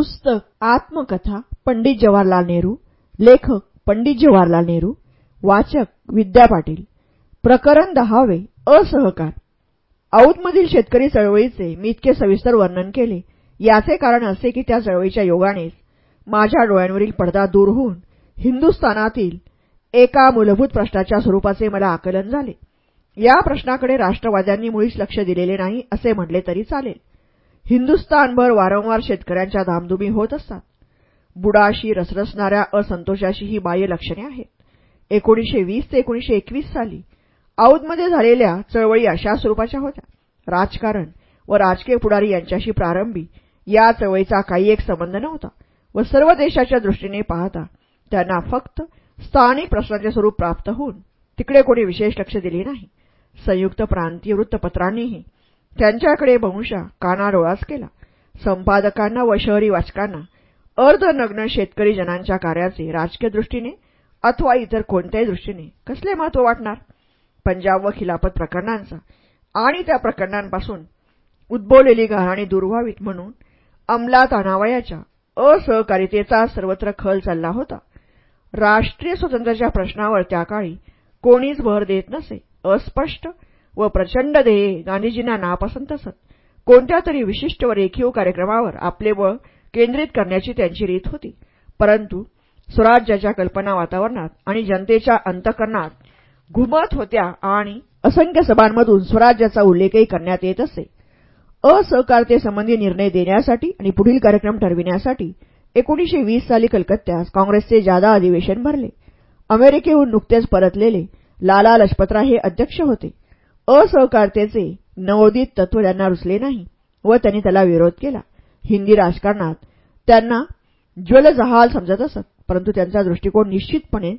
पुस्तक आत्मकथा पंडित जवाहरलाल नेहरू लेखक पंडित जवाहरलाल नेहरू वाचक विद्या पाटील. प्रकरण दहावे असहकार. औदमधील शेतकरी चळवळीचे मी इतके सविस्तर वर्णन केले. याचे कारण असे की त्या चळवळीच्या योगानेच माझ्या डोळ्यांवरील पडदा दूर होऊन हिंदुस्थानातील एका मूलभूत प्रश्नाच्या स्वरूपाचे मला आकलन झाले. या प्रश्नाकडे राष्ट्रवाद्यांनी मुळीच लक्ष दिलेले नाही असे म्हटले तरी चालेल. हिंदुस्थानभर वारंवार शेतकऱ्यांच्या धामधुमी होत असतात. बुडाशी रसरसणाऱ्या असंतोषाशी ही बाह्य लक्षणे आहेत. एकोणीशे वीस ते एकोणीशे एकवीस साली औदमध्ये झालेल्या चळवळी अशा स्वरूपाच्या होत्या. राजकारण व राजकीय पुढारी यांच्याशी प्रारंभी या चळवळीचा काही एक संबंध नव्हता व सर्व देशाच्या दृष्टीने पाहता त्यांना फक्त स्थानिक प्रश्नाचे स्वरूप प्राप्त होऊन तिकडे कोणी विशेष लक्ष दिले नाही. संयुक्त प्रांतीय वृत्तपत्रांनीही त्यांच्याकडे बहुशा कानाडोळाच केला. संपादकांना व शहरी वाचकांना अर्धनग्न शेतकरी जनांच्या कार्याचे राजकीय दृष्टीने अथवा इतर कोणत्याही दृष्टीने कसले महत्त्व वाटणार? पंजाब व खिलाफत प्रकरणांचा आणि त्या प्रकरणांपासून उद्भवलेली घाणी दूर व्हावीत म्हणून अंमलात आणावयाच्या असहकारितेचा सर्वत्र खल चालला होता. राष्ट्रीय स्वातंत्र्याच्या प्रश्नावर त्याकाळी कोणीच भर देत नसे अस्पष्ट व प्रचंड ध्येये गांधीजींना नापसंत असत कोणत्या तरी विशिष्ट व रेखीव कार्यक्रमावर आपले बळ केंद्रित करण्याची त्यांची रीत होती. परंतु स्वराज्याच्या कल्पना वातावरणात आणि जनतेच्या अंतकरणात घुमत होत्या आणि असंख्य सभांमधून स्वराज्याचा उल्लेखही करण्यात येत असे. असहकारतेसंबंधी निर्णय देण्यासाठी आणि पुढील कार्यक्रम ठरविण्यासाठी एकोणीसशे वीस साली कलकत्त्यात काँग्रेसचे जादा अधिवेशन भरले. अमेरिकेहून नुकतेच परतलेले लाला लजपतराय हे अध्यक्ष होते. असहकारतेचे नवोदित तत्व त्यांना रुचले नाही व त्यांनी त्याला विरोध केला. हिंदी राजकारणात त्यांना ज्वलजहाल समजत असत परंतु त्यांचा दृष्टिकोन निश्चितपणे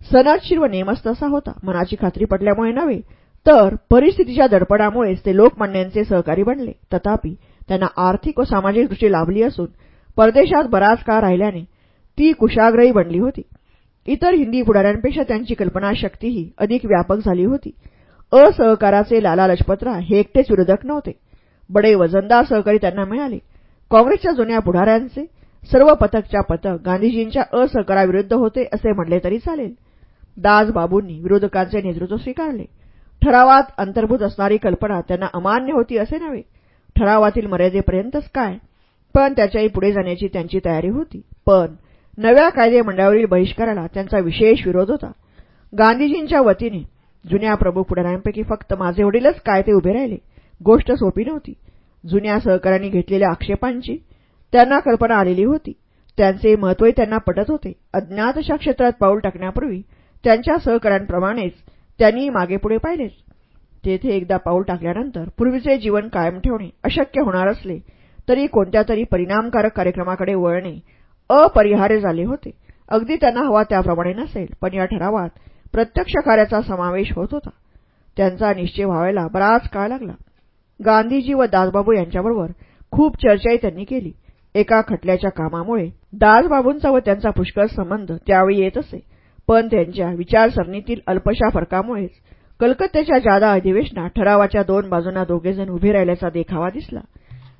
सनदशीर व नेमस्त असा होता. मनाची खात्री पटल्यामुळे नव्हे तर परिस्थितीच्या दडपणामुळेच ते लोकमान्यांचे सहकारी बनले. तथापि त्यांना आर्थिक व सामाजिक दृष्टी लाभली असून परदेशात बराच काळ राहिल्याने ती कुशाग्रही बनली होती. इतर हिंदी पुढाऱ्यांपेक्षा त्यांची कल्पनाशक्तीही अधिक व्यापक झाली होती. असहकाराचे लाला लजपतराय हे एकटेच विरोधक नव्हते. बडे वजनदार सहकारी त्यांना मिळाले. काँग्रेसच्या जुन्या पुढाऱ्यांचे सर्व पथकच्या पथक गांधीजींच्या असहकाराविरुद्ध होते असे म्हणले तरी चालेल. दासबाबूंनी विरोधकांचे नेतृत्व स्वीकारले. ठरावात अंतर्भूत असणारी कल्पना त्यांना अमान्य होती असे नव्हे. ठरावातील मर्यादेपर्यंतच काय? पण त्याच्याही पुढे जाण्याची त्यांची तयारी होती. पण नव्या कायदे मंडळावरील बहिष्काराला त्यांचा विशेष विरोध होता. गांधीजींच्या वतीने जुन्या प्रमुख पुढाऱ्यांपैकी फक्त माझे वडीलच काय ते उभे राहिले. गोष्ट सोपी नव्हती. जुन्या सहकाऱ्यांनी घेतलेल्या आक्षेपांची त्यांना कल्पना आलेली होती. त्यांचे महत्वही त्यांना पटत होते. अज्ञात अशा क्षेत्रात पाऊल टाकण्यापूर्वी त्यांच्या सहकाऱ्यांप्रमाणेच त्यांनी मागेपुढे पाहिलेच. तेथे एकदा पाऊल टाकल्यानंतर पूर्वीचे जीवन कायम ठेवणे अशक्य होणार असले तरी कोणत्या तरी परिणामकारक कार्यक्रमाकडे वळणे अपरिहार्य झाले होते. अगदी त्यांना हवा त्याप्रमाणे नसेल पण या ठरावात प्रत्यक्ष कार्याचा समावेश होत होता. त्यांचा निश्चय व्हायला बराच काळ लागला. गांधीजी व दासबाबू यांच्याबरोबर खूप चर्चाही त्यांनी केली. एका खटल्याच्या कामामुळे दासबाबूंचा व त्यांचा पुष्कळ संबंध त्यावेळी येत असे. पण त्यांच्या विचारसरणीतील अल्पशा फरकामुळेच कलकत्त्याच्या जादा अधिवेशनात ठरावाच्या दोन बाजूंना दोघेजण उभे राहिल्याचा देखावा दिसला.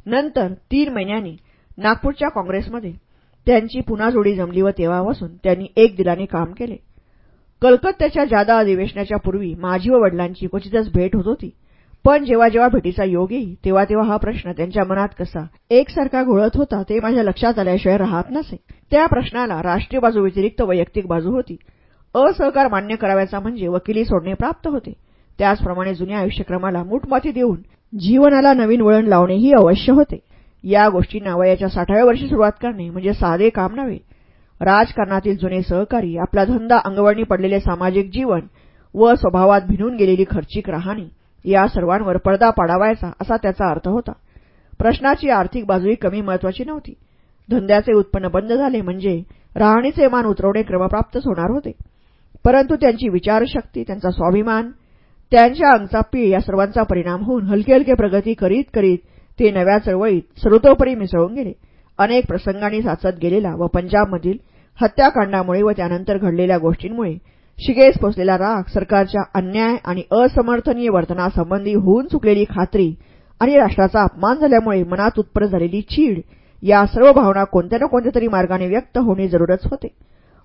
नंतर तीन महिन्यांनी नागपूरच्या काँग्रेसमध्ये त्यांची पुन्हा जोडी जमली व तेव्हापासून त्यांनी एक दिलाने काम केले. कलकत्त्याच्या जादा अधिवेशनाच्या पूर्वी माझी व वडिलांची क्वचितच भेट होत होती. पण जेव्हा जेव्हा भेटीचा योग येई तेव्हा तेव्हा हा प्रश्न त्यांच्या मनात कसा एकसारखा घोळत होता ते माझ्या लक्षात आल्याशिवाय राहत नसे. त्या प्रश्नाला राष्ट्रीय बाजू व्यतिरिक्त वैयक्तिक बाजू होती. असहकार मान्य करावयाचा म्हणजे वकिली सोडणे प्राप्त होते. त्याचप्रमाणे जुन्या आयुष्यक्रमाला मूठमाती देऊन जीवनाला नवीन वळण लावणेही अवश्य होते. या गोष्टींना वयाच्या साठाव्या वर्षी सुरुवात करणे म्हणजे साधे काम नव्हे. राजकारणातील जुने सहकारी आपला धंदा अंगवळणी पडलेले सामाजिक जीवन व स्वभावात भिनून गेलेली खर्चिक राहणी या सर्वांवर पडदा पाडावायचा असा त्याचा अर्थ होता. प्रश्नाची आर्थिक बाजूही कमी महत्वाची नव्हती. धंद्याचे उत्पन्न बंद झाले म्हणजे राहणीचे मान उतरवणे क्रमप्राप्तच होणार होते. परंतु त्यांची विचारशक्ती त्यांचा स्वाभिमान त्यांच्या अंगचा पीळ या सर्वांचा परिणाम होऊन हलके हलके प्रगती करीत करीत ते नव्या चळवळीत सर्वतोपरी मिसळून गेले. अनेक प्रसंगांनी साचत गेलेला व पंजाबमधील हत्याकांडामुळे व त्यानंतर घडलेल्या गोष्टींमुळे शिगेस पोचलेला राग सरकारच्या अन्याय आणि असमर्थनीय वर्तनासंबंधी होऊन चुकलेली खात्री आणि राष्ट्राचा अपमान झाल्यामुळे मनात उत्पन्न झालेली चीड या सर्व भावना कोणत्या ना कोणत्या तरी मार्गाने व्यक्त होणे जरूरच होते.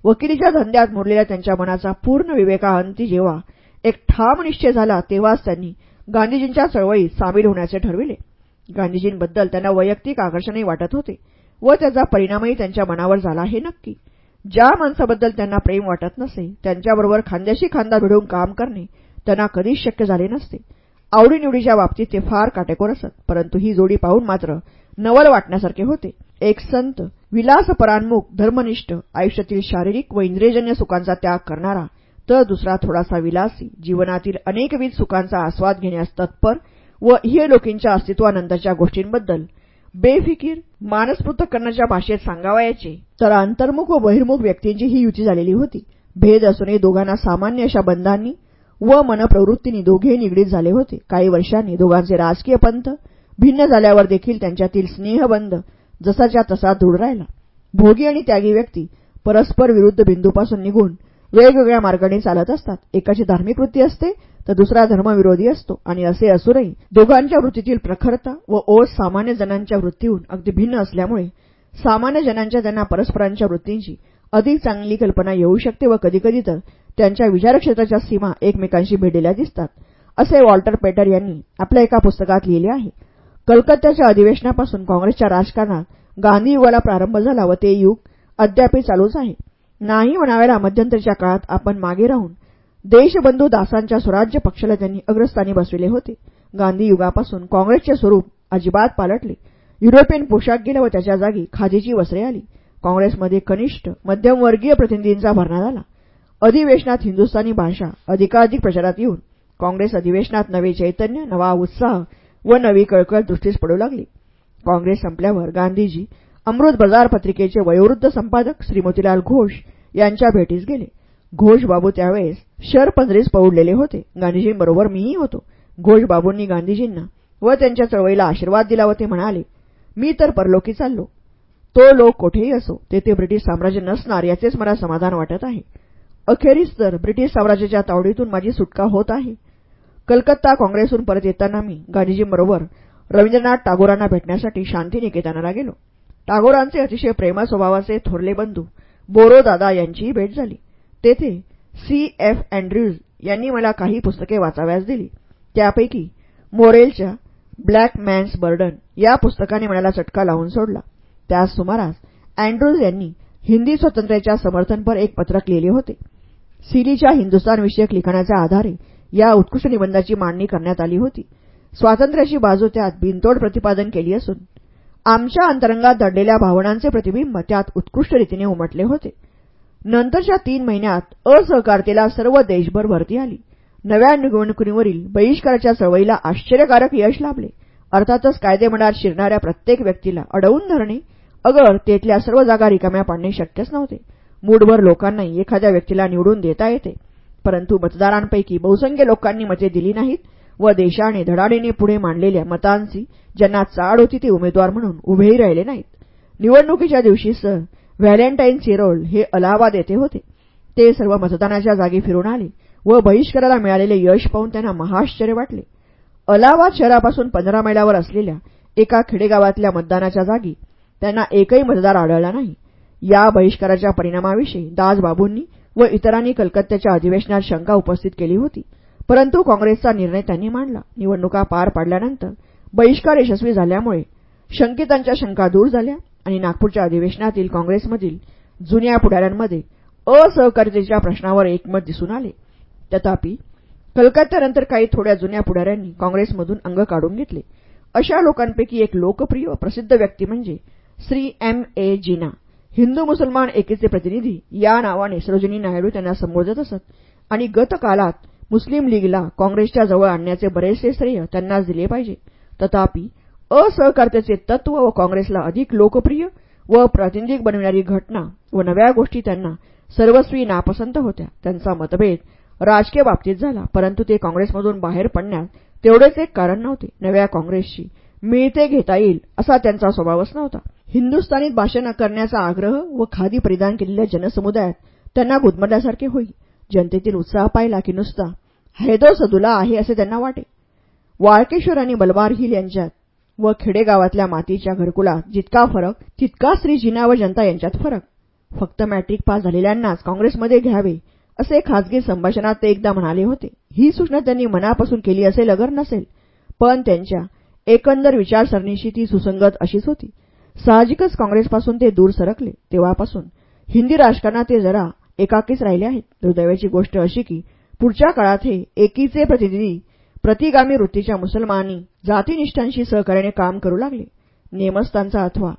वकिलीच्या धंद्यात मुरलेल्या त्यांच्या मनाचा पूर्ण विवेकाअंती जेव्हा एक ठाम निश्चय झाला तेव्हाच त्यांनी गांधीजींच्या चळवळीत सामील होण्याचे ठरविले. गांधीजींबद्दल त्यांना वैयक्तिक आकर्षणही वाटत होते. व त्याचा परिणामही त्यांच्या मनावर झाला हे नक्की. ज्या माणसाबद्दल त्यांना प्रेम वाटत नसे त्यांच्याबरोबर खांद्याशी खांदा भिडून काम करणे त्यांना कधीच शक्य झाले नसते. आवडीनिवडीच्या बाबतीत ते फार काटेकोर असत परंतु ही जोडी पाहून मात्र नवल वाटण्यासारखे होते. एक संत विलासपरान्मुख धर्मनिष्ठ आयुष्यातील शारीरिक व इंद्रियजन्य सुखांचा त्याग करणारा तर दुसरा थोडासा विलासी जीवनातील अनेकविध सुखांचा आस्वाद घेण्यास तत्पर व लोकींच्या अस्तित्वानंतरच्या गोष्टींबद्दल बेफिकीर करण्याच्या भाषेत सांगावयाचे. तर अंतर्मुख व बहिर्मुख व्यक्तींची ही युती झालेली होती. भेद असूनही दोघांना सामान्य अशा बंधांनी व मनप्रवृत्तींनी दोघेही निगडीत झाले होते. काही वर्षांनी दोघांचे राजकीय पंथ भिन्न झाल्यावर देखील त्यांच्यातील स्नेहबंध जसाच्या तसा दृढ राहिला. भोगी आणि त्यागी व्यक्ती परस्पर विरुद्ध बिंदूपासून निघून वेगवेगळ्या मार्गाने चालत असतात. एकाची धार्मिक वृत्ती असते तर दुसरा धर्मविरोधी असतो आणि असे असूनही दोघांच्या वृत्तीतील प्रखरता व ओढ सामान्य जणांच्या वृत्तीहून अगदी भिन्न असल्यामुळे सामान्य जणांच्या त्यांना परस्परांच्या वृत्तींची अधिक चांगली कल्पना येऊ शकते व कधीकधी तर त्यांच्या विचारक्षेत्राच्या सीमा एकमेकांशी भेडलेल्या दिसतात. असे वॉल्टर पेटर यांनी आपल्या एका पुस्तकात लिहिले आहे. कलकत्त्याच्या अधिवेशनापासून काँग्रेसच्या राजकारणात गांधी युगाला प्रारंभ झाला व ते युग अद्यापही चालूच आहे. नाही म्हणाव्याला मध्यंतरीच्या काळात आपण मागे राहून देशबंधू दासांच्या स्वराज्य पक्षाला त्यांनी अग्रस्थानी बसविले होते. गांधी युगापासून काँग्रेसचे स्वरूप अजिबात पालटले. युरोपियन पोशाख गेला व त्याच्या जागी खादीची वस्त्रे आली. काँग्रेसमध्ये कनिष्ठ मध्यमवर्गीय प्रतिनिधींचा भरणा झाला. अधिवेशनात हिंदुस्थानी भाषा अधिकाधिक प्रचारात येऊन काँग्रेस अधिवेशनात नवे चैतन्य नवा उत्साह व नवी कळकळ दृष्टीस पडू लागली. काँग्रेस संपल्यावर गांधीजी अमृत बाजार पत्रिकेचे वयोवृद्ध संपादक श्रीमतीलाल घोष यांच्या भेटीस गेले. घोषबाबू त्यावेळेस शरपंजरीस पौडलेले होते. गांधीजींबरोबर मीही होतो. घोषबाबूंनी गांधीजींना व त्यांच्या चळवळीला आशीर्वाद दिला व ते म्हणाले मी तर परलोकी चाललो. तो लोक कोठेही असो तेथे ब्रिटिश साम्राज्य नसणार याचेच मला समाधान वाटत आहे. अखेरीस तर ब्रिटिश साम्राज्याच्या तावडीतून माझी सुटका होत आहे. कलकत्ता काँग्रेसहून परत येताना मी गांधीजींबरोबर रवींद्रनाथ टागोरांना भेटण्यासाठी शांतिनिकेतनाला गेलो. टागोरांचे अतिशय प्रेमा स्वभावाचे थोरले बंधू बोरोदादा यांचीही भेट झाली. तेथे सी. एफ. अँड्र्यूज यांनी मला काही पुस्तके वाचाव्यास दिली. त्यापैकी मोरेलच्या ब्लॅक मॅन्स बर्डन या पुस्तकाने मनाला चटका लावून सोडला. त्याच सुमारास अँड्रूज यांनी हिंदी स्वातंत्र्याच्या समर्थनपर एक पत्रक लिहिले होते. सिलीच्या हिंदुस्थानविषयक लिखाणाच्या आधारे या उत्कृष्ट निबंधाची मांडणी करण्यात आली होती. स्वातंत्र्याची बाजू त्यात बिनतोड प्रतिपादन केली असून आमच्या अंतरंगात दडलेल्या भावनांचे प्रतिबिंब त्यात उत्कृष्ट रीतीने उमटले होते. नंतरच्या तीन महिन्यात असहकारतेला सर्व देशभर भरती आली. नव्या निवडणुकीवरील बहिष्काराच्या चळवळीला आश्चर्यकारक यश लाभले. अर्थातच कायदेमंडळात शिरणाऱ्या प्रत्येक व्यक्तीला अडवून धरणे अगर तेथल्या सर्व जागा रिकाम्या पाडणे शक्यच नव्हते. मूडभर लोकांनाही एखाद्या व्यक्तीला निवडून देता येते. परंतु मतदारांपैकी बहुसंख्य लोकांनी मते दिली नाहीत व देशाने धडाडीने पुढे मांडलेल्या मतांची ज्यांना चाड होती ते उमेदवार म्हणून उभेही राहिले नाहीत. निवडणुकीच्या दिवशी सर व्हॅलेंटाईन सिरोल हे अलाहाबाद येथे होते. ते सर्व मतदानाच्या जागी फिरून आले व बहिष्काराला मिळालेले यश पाहून त्यांना महाश्चर्य वाटले. अलाहाबाद शहरापासून पंधरा मैलावर असलेल्या एका खेडेगावातल्या मतदानाच्या जागी त्यांना एकही मतदार आढळला नाही. या बहिष्काराच्या परिणामाविषयी दासबाबूंनी व इतरांनी कलकत्त्याच्या अधिवेशनात शंका उपस्थित केली होती. परंतु काँग्रेसचा निर्णय त्यांनी मांडला. निवडणुका पार पाडल्यानंतर बहिष्कार यशस्वी झाल्यामुळे शंकितांच्या शंका दूर झाल्या. आणि नागपूरच्या अधिवेशनातील काँग्रेसमधील जुन्या पुढाऱ्यांमध्ये असहकारितेच्या प्रश्नावर एकमत दिसून आले. तथापि कलकत्त्यानंतर काही थोड्या जुन्या पुढाऱ्यांनी काँग्रेसमधून अंग काढून घेतले. अशा लोकांपैकी एक लोकप्रिय व प्रसिद्ध व्यक्ती म्हणजे श्री एम ए जिना. हिंदू मुसलमान एकीचे प्रतिनिधी या नावाने सरोजिनी नायडू त्यांना संबोधत असत आणि गतकालात मुस्लिम लीगला काँग्रेसच्या जवळ आणण्याचे बरेचसे श्रेय त्यांनाच दिले पाहिजे. तथापि असहकार्याचे तत्व व काँग्रेसला अधिक लोकप्रिय व प्रातिनिधिक बनविणारी घटना व नव्या गोष्टी त्यांना सर्वस्वी नापसंत होत्या. त्यांचा मतभेद राजकीय बाबतीत झाला परंतु ते काँग्रेसमधून बाहेर पडण्यास तेवढेच एक कारण नव्हते. नव्या काँग्रेसशी मिळते घेता येईल असा त्यांचा स्वभावच नव्हता. हिंदुस्थानीत भाषण करण्याचा आग्रह व खादी परिधान केलेल्या जनसमुदायात त्यांना गुदमरल्यासारखे होई. जनतेतील उत्साह पाहिला की नुसता हैदो सदुला आहे असे त्यांना वाटे. वाळकेश्वर आणि बलबार हिल यांच्यात व खेडेगावातल्या मातीच्या घरकुलात जितका फरक तितका स्त्री जिना व जनता यांच्यात फरक. फक्त मॅट्रिक पास झालेल्यांनाच काँग्रेसमध्ये घ्यावे असे खासगी संभाषणात ते एकदा म्हणाले होते. ही सूचना त्यांनी मनापासून केली असेल अगर नसेल पण त्यांच्या एकंदर विचारसरणीशी ती सुसंगत अशीच होती. साहजिकच काँग्रेसपासून ते दूर सरकले. तेव्हापासून हिंदी राजकारणात ते जरा एकाकीच राहिले आहेत. दुर्दैवाची गोष्ट अशी की पुढच्या काळात हे एकीचे प्रतिनिधी प्रतिगामी वृत्तीच्या मुसलमानी जातीनिष्ठांशी सहकार्याने काम करू लागले. नेमस्तांचा अथवा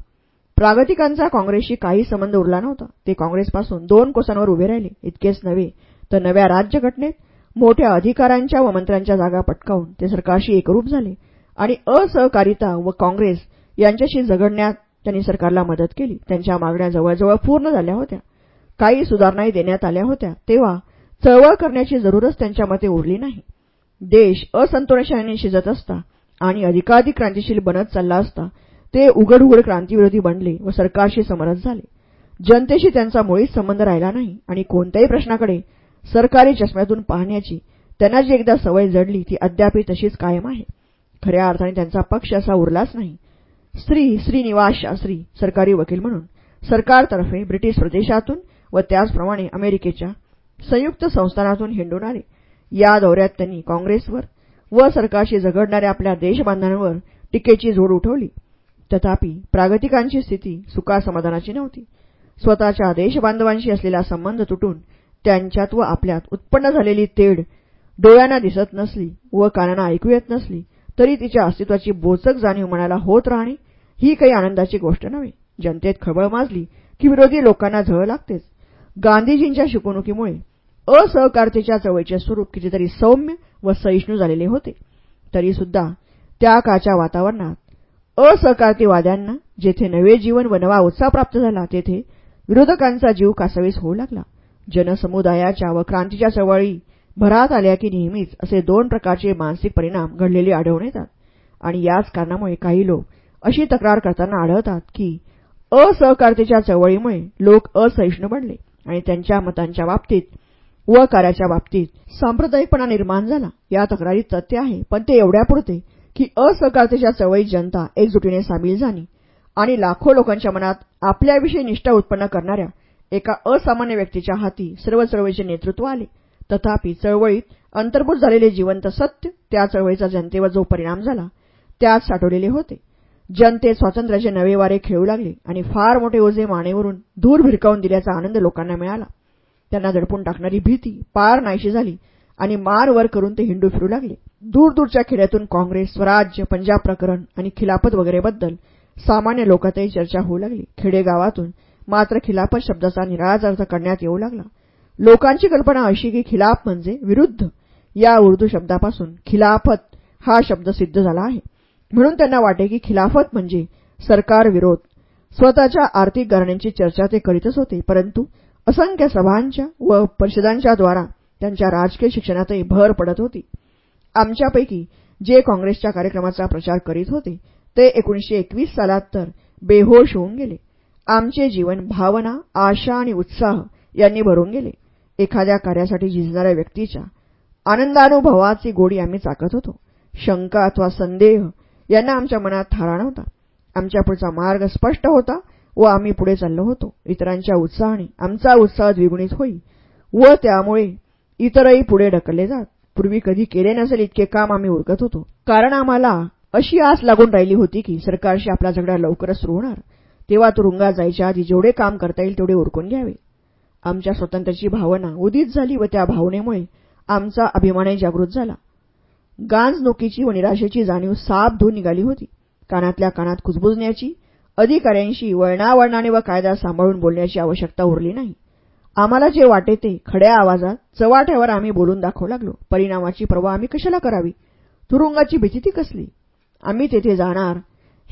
प्रागतिकांचा काँग्रेसशी काही संबंध उरला नव्हता. ते काँग्रेसपासून दोन कोसांवर उभे राहिले. इतकेच नव्हे तर नव्या राज्यघटनेत मोठ्या अधिकारांच्या व मंत्र्यांच्या जागा पटकावून ते सरकारशी एकरूप झाले आणि असहकारिता व काँग्रेस यांच्याशी झगडण्यात त्यांनी सरकारला मदत केली. त्यांच्या मागण्या जवळजवळ पूर्ण झाल्या होत्या. काही सुधारणाही देण्यात आल्या होत्या. तेव्हा चळवळ करण्याची जरूरच त्यांच्या मते उरली नाही. देश असंतोषाने शिजत असता आणि अधिकाधिक क्रांतिशील बनत चालला असता ते उघड उघड क्रांतीविरोधी बनले व सरकारशी समरस झाले. जनतेशी त्यांचा मुळीच संबंध राहिला नाही आणि कोणत्याही प्रश्नाकडे सरकारी चष्म्यातून पाहण्याची त्यांना जी एकदा सवय जडली ती अद्यापही तशीच कायम आहे. खऱ्या अर्थाने त्यांचा पक्ष असा उरलाच नाही. स्त्री श्रीनिवास शास्त्री सरकारी वकील म्हणून सरकारतर्फे ब्रिटिश प्रदेशातून व त्याचप्रमाणे अमेरिकेच्या संयुक्त संस्थानातून हिंडून आले. या दौऱ्यात त्यांनी काँग्रेसवर व सरकारशी झगडणाऱ्या आपल्या देशबांधवांवर टीकेची झोड उठवली. तथापि प्रागतिकांची स्थिती सुखासमाधानाची नव्हती. स्वतःच्या देशबांधवांशी असलेला संबंध तुटून त्यांच्यात व आपल्यात उत्पन्न झालेली तेढ डोळ्यांना दिसत नसली व कानांना ऐकू येत नसली तरी तिच्या अस्तित्वाची बोचक जाणीव मनाला होत राहणे ही काही आनंदाची गोष्ट नव्हे. जनतेत खळबळ माजली की विरोधी लोकांना झळ लागतेच. गांधीजींच्या शिकवणुकीमुळे असहकारतेच्या चळवळीचे स्वरूप कितीतरी सौम्य व सहिष्णू झालेले होते. तरीसुद्धा त्या काळच्या वातावरणात असहकारतेवाद्यांना जेथे नवे जीवन व नवा उत्साह प्राप्त झाला तेथे विरोधकांचा जीव कासावीस होऊ लागला. जनसमुदायाच्या व क्रांतीच्या चळवळी भरात आल्या की नेहमीच असे दोन प्रकारचे मानसिक परिणाम घडलेले आढळून येतात. आणि याच कारणामुळे काही लोक अशी तक्रार करताना आढळतात की असहकारतेच्या चळवळीमुळे लोक असहिष्णू बनले आणि त्यांच्या मतांच्या बाबतीत व कार्याच्या बाबतीत सांप्रदायिकपणा निर्माण झाला. या तक्रारीत तथ्य आहे पण ते एवढ्यापुरते की असहकारतेच्या चळवळीत जनता एकजुटीने सामील झाली आणि लाखो लोकांच्या मनात आपल्याविषयी निष्ठा उत्पन्न करणाऱ्या एका असामान्य व्यक्तीच्या हाती सर्व चळवळीचे नेतृत्व आले. तथापि चळवळीत अंतर्भूत झालेले जिवंत सत्य त्या चळवळीचा जनतेवर जो परिणाम झाला त्यात साठवलेले होते. जनतेत स्वातंत्र्याचे नवे वारे खेळू लागले आणि फार मोठे ओझे मानेवरून दूर भिरकावून दिल्याचा आनंद लोकांना मिळाला. त्यांना दडपून टाकणारी भीती पार नाहीशी झाली आणि मार वर करून ते हिंडू फिरू लागले. दूरदूरच्या खेड्यातून काँग्रेस स्वराज्य पंजाब प्रकरण आणि खिलाफत वगैरेबद्दल सामान्य लोकातही चर्चा होऊ लागली. खेडेगावातून मात्र खिलाफत शब्दाचा निराळाच अर्थ करण्यात येऊ लागला. लोकांची कल्पना अशी की खिलाफ म्हणजे विरुद्ध. या उर्दू शब्दापासून खिलाफत हा शब्द सिद्ध झाला आहे. म्हणून त्यांना वाटे की खिलाफत म्हणजे सरकार विरोध स्वतःच्या आर्थिक गारण्यांची चर्चा ते करीतच होते परंतु असंख्य सभांच्या व परिषदांच्या द्वारा त्यांच्या राजकीय शिक्षणातही भर पडत होती. आमच्यापैकी जे काँग्रेसच्या कार्यक्रमाचा प्रचार करीत होते ते एकोणीशे एकवीस सालात तर बेहोश होऊन गेले. आमचे जीवन भावना आशा आणि उत्साह यांनी भरून गेले. एखाद्या कार्यासाठी झिजणाऱ्या व्यक्तीच्या आनंदानुभवाची गोडी आम्ही चाकत होतो. शंका अथवा संदेह यांना आमच्या मनात थारा नव्हता. आमच्या पुढचा मार्ग स्पष्ट होता. व आम्ही पुढे चाललो होतो. इतरांच्या उत्साहाने आमचा उत्साह द्विगुणित होई व त्यामुळे इतरही पुढे ढकलले जात. पूर्वी कधी केले नसेल इतके काम आम्ही उरकत होतो. कारण आम्हाला अशी आस लागून राहिली होती की सरकारशी आपला झगडा लवकरच सुरू होणार. तेव्हा तुरुंगात जायच्या आधी जेवढे काम करता येईल तेवढे उरकून घ्यावे. आमच्या स्वातंत्र्याची भावना उदित झाली व त्या भावनेमुळे आमचा अभिमानही जागृत झाला. गांजणुकीची व निराशेची जाणीव साप धुवून निघाली होती. कानातल्या कानात कुजबुजण्याची अधिकाऱ्यांशी वळणावळणाने व कायदा सांभाळून बोलण्याची आवश्यकता उरली नाही. आम्हाला जे वाटे ते खड्या आवाजात चवाट्यावर आम्ही बोलून दाखवू लागलो. परिणामाची पर्वा आम्ही कशाला करावी? तुरुंगाची भीती ती कसली? आम्ही तेथे जाणार.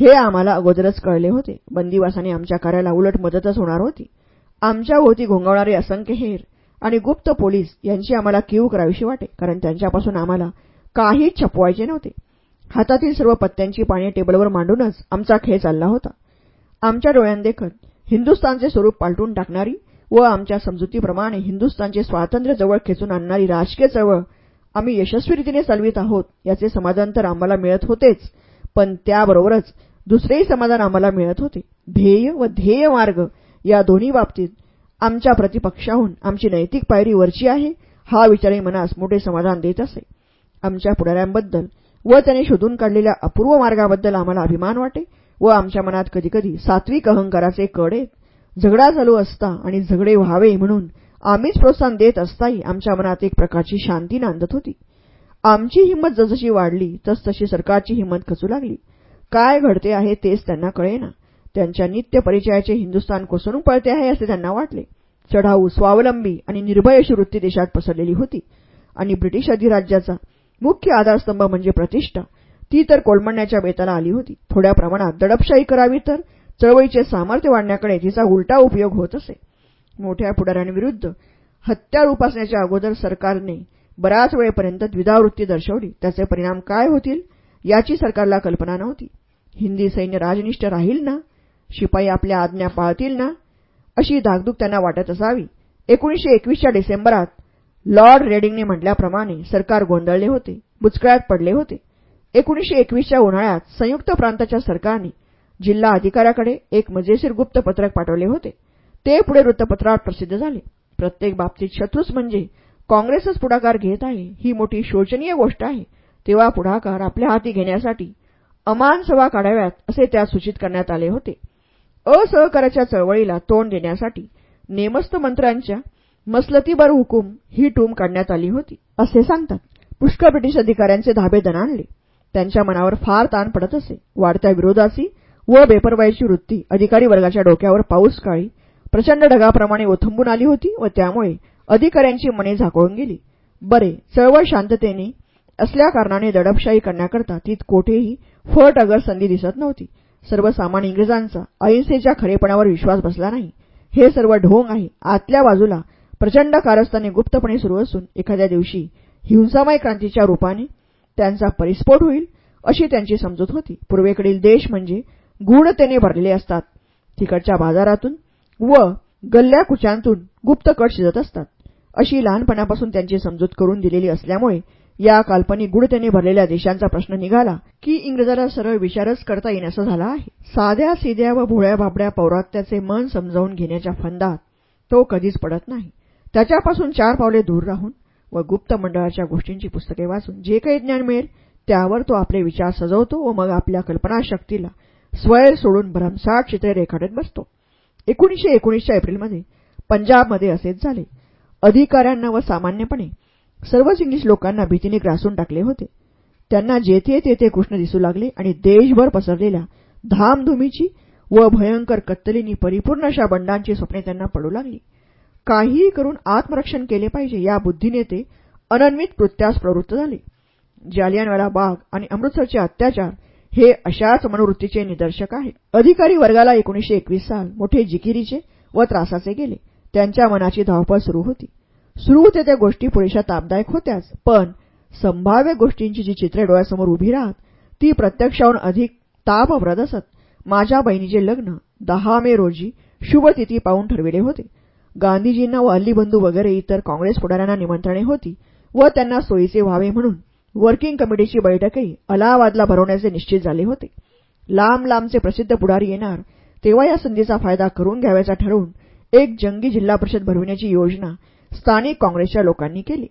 हे आम्हाला अगोदरच कळले होते. बंदिवासाने आमच्या कार्याला उलट मदतच होणार होती. आमच्या भोवती घोंगवणारे असंख्य हेर आणि गुप्त पोलीस यांची आम्हाला कीव करावीशी वाटे कारण त्यांच्यापासून आम्हाला काहीच छपवायचे नव्हते. हातातील सर्व पत्त्यांची पाणी टेबलवर मांडूनच आमचा खेळ चालला होता. आमच्या डोळ्यांदेखत हिंदुस्थानचे स्वरूप पालटून टाकणारी व आमच्या समजुतीप्रमाणे हिंदुस्थानचे स्वातंत्र्य जवळ खेचून आणणारी राजकीय चळवळ आम्ही यशस्वी रीतीने चालवित आहोत याचे समाधान तर आम्हाला मिळत होतेच. पण त्याबरोबरच दुसरेही समाधान आम्हाला मिळत होते. ध्येय व ध्येय मार्ग या दोन्ही बाबतीत आमच्या प्रतिपक्षाहून आमची नैतिक पायरी वरची आहे हा विचारही मनास मोठे समाधान देत असे. आमच्या पुढाऱ्यांबद्दल व त्याने शोधून काढलेल्या अपूर्व मार्गाबद्दल आम्हाला अभिमान वाटे. व आमच्या मनात कधीकधी सात्विक अहंकाराचे कड येत. झगडा चालू असता आणि झगडे व्हावे म्हणून आम्हीच प्रोत्साहन देत असताही आमच्या मनात एक प्रकारची शांती नांदत होती. आमची हिंमत जसजशी वाढली तसतशी सरकारची हिंमत खचू लागली. काय घडते आहे तेच त्यांना कळेना. त्यांच्या नित्य परिचयाचे हिंदुस्थान कोसळून पळते आहे असे त्यांना वाटले. चढाऊ स्वावलंबी आणि निर्भय अशी वृत्ती देशात पसरलेली होती. आणि ब्रिटिश अधिराज्याचा मुख्य आधारस्तंभ म्हणजे प्रतिष्ठा. ती तर कोलमडण्याच्या बेताला आली होती. थोड्या प्रमाणात दडपशाही करावी तर चळवळीचे सामर्थ्य वाढण्याकडे तिचा उलटा उपयोग होत असे. मोठ्या पुढाऱ्यांविरुद्ध हत्यार उपासण्याच्या अगोदर सरकारने बराच वेळेपर्यंत द्विधावृत्ती दर्शवली. त्याचे परिणाम काय होतील याची सरकारला कल्पना नव्हती. हिंदी सैन्य राजनिष्ठ राहील ना? शिपाई आपल्या आज्ञा पाळतील ना? अशी धाकधूक त्यांना वाटत असावी. एकोणीशे एकवीसच्या डिसेंबरात लॉर्ड रेडिंगने म्हटल्याप्रमाणे सरकार गोंधळले होते बुचकळ्यात पडले होते. एकोणीशे एकवीसच्या उन्हाळ्यात संयुक्त प्रांताच्या सरकारने जिल्हा अधिकाऱ्याकडे एक मजेशीर गुप्त पत्रक पाठवले होते. ते पुढे वृत्तपत्रात प्रसिद्ध झाले. प्रत्येक बाबतीत शत्रूच म्हणजे काँग्रेसच पुढाकार घेत आहे ही मोठी शोचनीय गोष्ट आहे. तेव्हा पुढाकार आपल्या हाती घेण्यासाठी अमान सभा काढाव्यात असे त्यात सूचित करण्यात आले होते. असहकाराच्या चळवळीला तोंड देण्यासाठी नेमस्त मंत्र्यांच्या मसलतीबर हुकूम ही टूम काढण्यात आली होती असे सांगतात. पुष्कळ ब्रिटिश अधिकाऱ्यांचे धाबे दणाणले त्यांच्या मनावर फार ताण पडत असे. वाढत्या विरोधाची व बेपरवाईची वृत्ती अधिकारी वर्गाच्या डोक्यावर पाऊस काळी प्रचंड ढगाप्रमाणे ओथंबून आली होती व त्यामुळे अधिकाऱ्यांची मने झाकोळून गेली. बरे चळवळ शांततेने असल्या कारणाने दडपशाही करण्याकरता तीत कोठेही फट अगर संधी दिसत नव्हती. सर्वसामान्य इंग्रजांचा अहिंसेच्या खरेपणावर विश्वास बसला नाही. हे सर्व ढोंग आहे. आतल्या बाजूला प्रचंड कारस्थाने गुप्तपणे सुरू असून एखाद्या दिवशी हिंसामय क्रांतीच्या रूपाने त्यांचा परिस्फोट होईल अशी त्यांची समजूत होती. पूर्वेकडील देश म्हणजे गूढतेने भरलेले असतात. तिकडच्या बाजारातून व गल्ल्या कुचांतून गुप्त कट शिजत असतात. अशी लहानपणापासून त्यांची समजूत करून दिलेली असल्यामुळे या काल्पनिक गुढतेने भरलेल्या देशांचा प्रश्न निघाला की इंग्रजाला सरळ विचारच करता येण्याचा झाला आहे. साध्या सिध्या व भोळ्या बाबड्या पौरात्याचे मन समजावून घेण्याच्या फंदात तो कधीच पडत नाही. त्याच्यापासून चार पावले दूर राहून व गुप्त मंडळाच्या गोष्टींची पुस्तके वाचून जे काही ज्ञान मिळेल त्यावर तो आपले विचार सजवतो व मग आपल्या कल्पनाशक्तीला स्वैर सोडून भरमसाठ चित्रे रेखाटत बसतो. एकोणीशे एकोणीसच्या एप्रिलमध्ये पंजाबमध्ये असेच झाले. अधिकाऱ्यांना व सामान्यपणे सर्वच इंग्लिश लोकांना भीतीने ग्रासून टाकले होते. त्यांना जेथे तेथे कृष्ण दिसू लागले आणि देशभर पसरलेल्या धामधुमीची व भयंकर कत्तलींनी परिपूर्ण अशा बंडांची स्वप्ने त्यांना पडू लागली. काहीही करून आत्मरक्षण केले पाहिजे या बुद्धीने ते अनन्वित कृत्यास प्रवृत्त झाले. जालियानवाला बाग आणि अमृतसरचे अत्याचार हे अशाच मनोवृत्तीचे निदर्शक आहेत. अधिकारी वर्गाला एकोणीशे एकवीस साल मोठे जिकिरीचे व त्रासाचे गेले. त्यांच्या मनाची धावपळ सुरू होती. सुरू होते त्या गोष्टी पुरेशा तापदायक होत्याच पण संभाव्य गोष्टींची जी चित्रे डोळ्यासमोर उभी राहत ती प्रत्यक्षाहून अधिक तापप्रद असत. माझ्या बहिणीचे लग्न दहा मे रोजी शुभतिथी पाहून ठरविले होते. गांधीजींना व अल्लीबंधू वगैरे इतर काँग्रेस पुढाऱ्यांना निमंत्रणे होती व त्यांना सोयीचे व्हावे म्हणून वर्किंग कमिटीची बैठकही अलाहाबादला भरवण्याचे निश्चित झाले होते. लांब लांबचे प्रसिद्ध पुढारी येणार तेव्हा या संधीचा फायदा करून घ्यावयाचा ठरवून एक जंगी जिल्हा परिषद भरविण्याची योजना स्थानिक काँग्रेसच्या लोकांनी केली.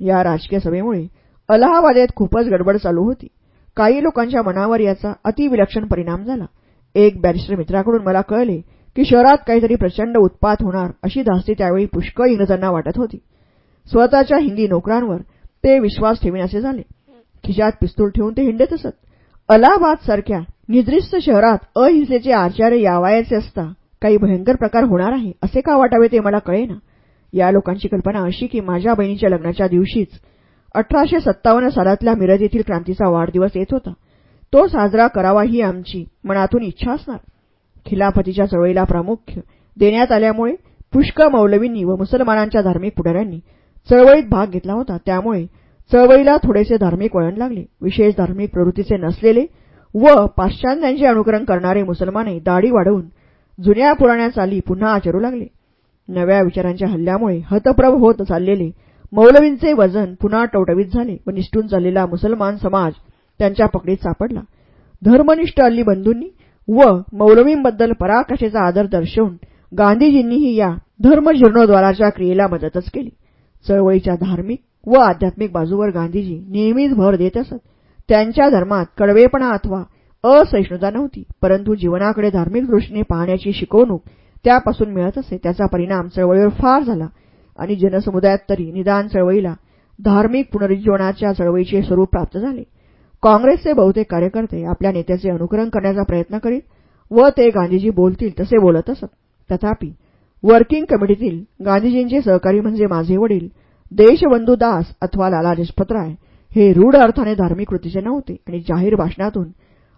या राजकीय सभेमुळे अलाहाबादेत खूपच गडबड चालू होती. काही लोकांच्या मनावर याचा अतिविलक्षण परिणाम झाला. एक बॅरिस्टर मित्राकडून मला कळले की शहरात काहीतरी प्रचंड उत्पात होणार अशी धास्ती त्यावेळी पुष्कळ इंग्रजांना वाटत होती. स्वतःच्या हिंदी नोकरांवर ते विश्वास ठेवीनासे झाले. खिशात पिस्तूल ठेवून ते हिंडत असत. अलाहाबाद सारख्या निद्रिस्त शहरात अहिंसेचे आचार्य यावायचे असता काही भयंकर प्रकार होणार आहे असे का वाटावे ते मला कळेना. या लोकांची कल्पना अशी की माझ्या बहिणीच्या लग्नाच्या दिवशीच अठराशे सत्तावन्न सालातल्या मिरज येथील क्रांतीचा वाढदिवस येत होता. तो साजरा करावा ही आमची मनातून इच्छा असणार. खिलाफतीच्या चळवळीला प्रामुख्य देण्यात आल्यामुळे पुष्कळ मौलवींनी व मुसलमानांच्या धार्मिक पुढाऱ्यांनी चळवळीत भाग घेतला होता. त्यामुळे चळवळीला थोडेसे धार्मिक वळण लागले. विशेष धार्मिक प्रवृत्तीचे नसलेले व पाश्चात्यांचे अनुकरण करणारे मुसलमानही दाढी वाढवून जुन्या पुराण्या चाली पुन्हा आचरू लागले. नव्या विचारांच्या हल्ल्यामुळे हतप्रभ होत चाललेले मौलवींचे वजन पुन्हा टवटवीत झाले व निष्ठून चाललेला मुसलमान समाज त्यांच्या पकडीत सापडला. धर्मनिष्ठ अल्ली बंधूंनी व मौलवींबद्दल पराकाशेचा आदर दर्शवून गांधीजींनीही या धर्मजीर्णोद्वाराच्या क्रियेला मदतच केली. चळवळीच्या धार्मिक व आध्यात्मिक बाजूवर गांधीजी नेहमीच भर देत असत. त्यांच्या धर्मात कडवेपणा अथवा असहिष्णुता नव्हती परंतु जीवनाकडे धार्मिक दृष्टीने पाहण्याची शिकवणूक त्यापासून मिळत असे त्याचा परिणाम चळवळीवर फार झाला. आणि जनसमुदायात तरी निदान चळवळीला धार्मिक पुनरुज्जीवनाच्या चळवळीचे स्वरूप प्राप्त झाले. काँग्रेसचे बहुतेक कार्यकर्ते आपल्या नेत्याचे अनुकरण करण्याचा प्रयत्न करीत व ते गांधीजी बोलतील तसे बोलत असत. तथापि वर्किंग कमिटीतील गांधीजींचे सहकारी म्हणजे माझे वडील देशबंधू दास अथवा लाला राय हे रूढ अर्थाने धार्मिक कृतीचे नव्हते आणि जाहीर भाषणातून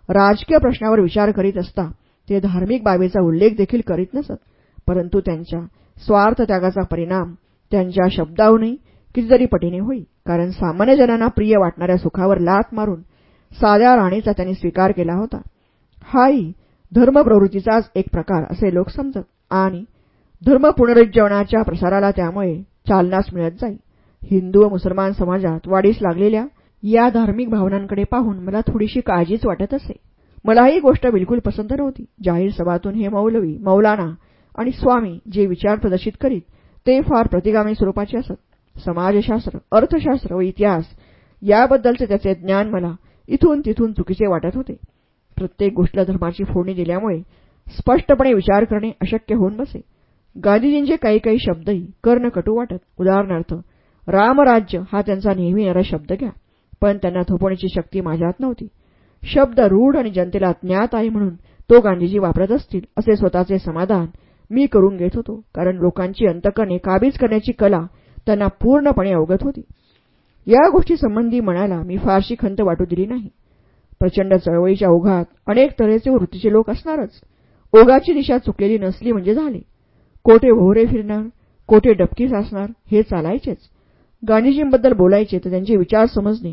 राजकीय प्रश्नावर विचार करीत असता ते धार्मिक बाबीचा उल्लेख देखील करीत नसत. परंतु त्यांच्या स्वार्थ त्यागाचा परिणाम त्यांच्या शब्दाहूनही कितीतरी पटीने होई. कारण सामान्य जनांना प्रिय वाटणाऱ्या सुखावर लात मारून साध्या राणीचा त्यांनी स्वीकार केला होता. हाही धर्मप्रवृत्तीचाच एक प्रकार असे लोक समजत आणि धर्म पुनरुज्जीवनाच्या प्रसाराला त्यामुळे चालनास मिळत जाई. हिंदू व मुसलमान समाजात वाढीस लागलेल्या या धार्मिक भावनांकडे पाहून मला थोडीशी काळजीच वाटत असे. मला ही गोष्ट बिलकुल पसंत नव्हती. जाहीर सभातून हे मौलवी मौलाना आणि स्वामी जे विचार प्रदर्शित करीत ते फार प्रतिगामी स्वरूपाचे असत. समाजशास्त्र अर्थशास्त्र व इतिहास याबद्दलचे त्याचे ज्ञान मला इथून तिथून चुकीचे वाटत होते. प्रत्येक गोष्टीला धर्माची फोडणी दिल्यामुळे स्पष्टपणे विचार करणे अशक्य होऊन बसे. गांधीजींचे काही काही शब्दही कर्णकटू वाटत. उदाहरणार्थ रामराज्य हा त्यांचा नेहमी येणारा शब्द घ्या पण त्यांना थोपवण्याची शक्ती माझ्यात नव्हती. शब्द रूढ आणि जनतेला ज्ञात आहे म्हणून तो गांधीजी वापरत असतील असे स्वतःचे समाधान मी करून घेत होतो. कारण लोकांची अंतकरणे काबीज करण्याची कला त्यांना पूर्णपणे अवगत होती. या गोष्टीसंबंधी मनाला मी फारशी खंत वाटू दिली नाही. प्रचंड चळवळीच्या ओघात अनेक तऱ्हेचे वृत्तीचे लोक असणारच. ओघाची दिशा चुकलेली नसली म्हणजे झाले. कोठे भोवरे फिरणार कोठे डबकी साचणार हे चालायचेच. गांधीजींबद्दल बोलायचे तर त्यांचे विचार समजणे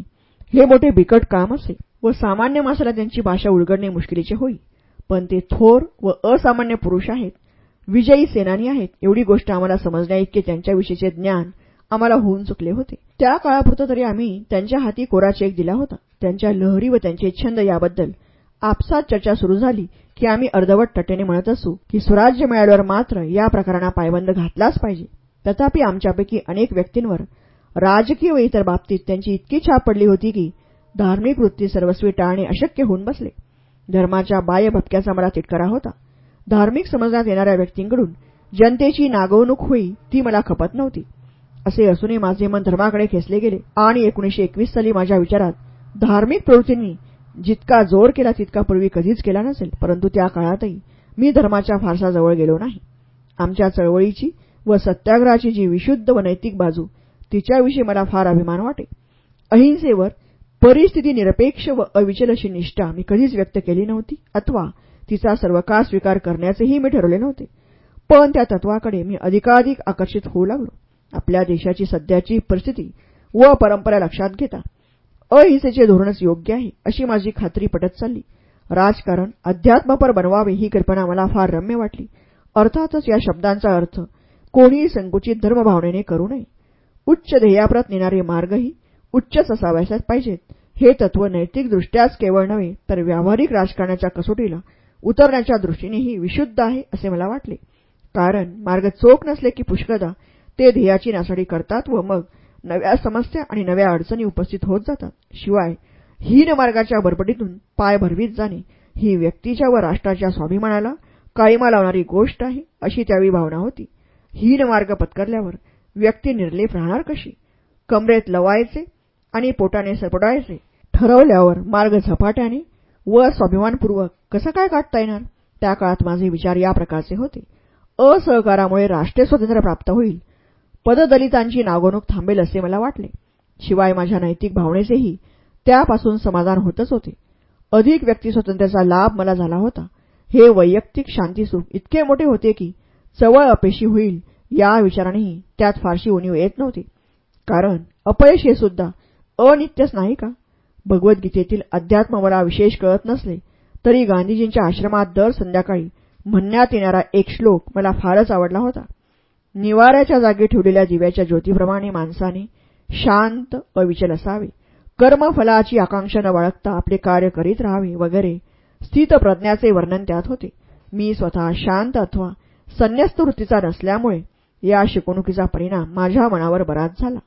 हे मोठे बिकट काम असे व सामान्य माणसाला त्यांची भाषा उलगडणे मुश्किलीचे होई. पण ते थोर व असामान्य पुरुष आहेत. विजयी सेनानी आहेत एवढी गोष्ट आम्हाला समजण्याइतके त्यांच्याविषयीचे ज्ञान आम्हाला होऊन चुकले होते. त्या काळापुरतं तरी आम्ही त्यांच्या हाती कोरा चेक दिला होता. त्यांच्या लहरी व त्यांचे छंद याबद्दल आपसात चर्चा सुरू झाली की आम्ही अर्धवट टटेने म्हणत असू की स्वराज्य मिळाल्यावर मात्र या प्रकारांना पायबंद घातलाच पाहिजे. तथापि आमच्यापैकी अनेक व्यक्तींवर राजकीय व इतर बाबतीत त्यांची इतकी छाप पडली होती की धार्मिक वृत्ती सर्वस्वी टाळणे अशक्य होऊन बसले. धर्माच्या बाह्य भटक्याचा मला तिटकारा होता. धार्मिक समजण्यात येणाऱ्या व्यक्तींकडून जनतेची नागवणूक होई ती मला खपत नव्हती. असे असूनही माझे मन धर्माकडे खेचले गेले. आणि एकोणीशे एकवीस साली माझ्या विचारात धार्मिक प्रवृत्तींनी जितका जोर केला तितका पूर्वी कधीच केला नसेल. परंतु त्या काळातही मी धर्माच्या फारसा जवळ गेलो नाही. आमच्या चळवळीची व सत्याग्रहाची जी विशुद्ध व नैतिक बाजू तिच्याविषयी मला फार अभिमान वाटे. अहिंसेवर परिस्थिती निरपेक्ष व अविचल अशी निष्ठा मी कधीच व्यक्त केली नव्हती अथवा तिचा सर्वकाळ स्वीकार करण्याचेही मी ठरवले नव्हते. पण त्या तत्वाकडे मी अधिकाधिक आकर्षित होऊ लागलो. आपल्या देशाची सध्याची परिस्थिती व परंपरा लक्षात घेता. अहिंसेचे धोरणच योग्य आहे अशी माझी खात्री पटत चालली. राजकारण अध्यात्मपर बनवावे ही कल्पना मला फार रम्य वाटली. अर्थातच या शब्दांचा अर्थ कोणीही संकुचित धर्मभावनेने करू नये. उच्च ध्येयाप्रत नेणारे मार्गही उच्चच असाव्यास पाहिजेत. हे तत्व नैतिकदृष्ट्याच केवळ नव्हे तर व्यावहारिक राजकारणाच्या कसोटीला उतरण्याच्या दृष्टीनेही विशुद्ध आहे असे मला वाटले. कारण मार्ग चोख नसले की पुष्कदा ते ध्येयाची नासाडी करतात व मग नव्या समस्या आणि नव्या अडचणी उपस्थित होत जातात. शिवाय हीन मार्गाच्या बरबडीतून पाय भरवीत जाणे ही व्यक्तीच्या व राष्ट्राच्या स्वाभिमानाला काळीमा लावणारी गोष्ट आहे अशी त्यावेळी भावना होती. हीन मार्ग पत्करल्यावर व्यक्ती निर्लेप राहणार कशी? कमरेत लवायचे आणि पोटाने सपडायचे ठरवल्यावर मार्ग झपाट्याने व स्वाभिमानपूर्वक कसं काय काढता येणार? त्या काळात माझे विचार या प्रकारचे होते. असहकारामुळे राष्ट्रीय स्वातंत्र्य प्राप्त होईल पददलितांची नागवणूक थांबेल असे मला वाटले. शिवाय माझ्या नैतिक भावनेचेही त्यापासून समाधान होतच होते. अधिक व्यक्तिस्वातंत्र्याचा लाभ मला झाला होता. हे वैयक्तिक शांतीसुख इतके मोठे होते की चवळ अपेशी होईल या विचारानेही त्यात फारशी उणीव येत नव्हती. कारण अपयश हे सुद्धा अनित्यच नाही का? भगवद्गीतेतील अध्यात्म मला विशेष कळत नसले तरी गांधीजींच्या आश्रमात दर संध्याकाळी म्हणण्यात येणारा एक श्लोक मला फारच आवडला होता. निवाऱ्याच्या जागी ठेवलेल्या दिव्याच्या ज्योतीप्रमाणे माणसाने शांत अविचल असावे. कर्मफलाची आकांक्षा न बाळगता आपले कार्य करीत राहावे वगैरे स्थितप्रज्ञाचे वर्णन त्यात होते. मी स्वतः शांत अथवा संन्यस्त वृत्तीचा नसल्यामुळे या शिकवणुकीचा परिणाम माझ्या मनावर बराच झाला.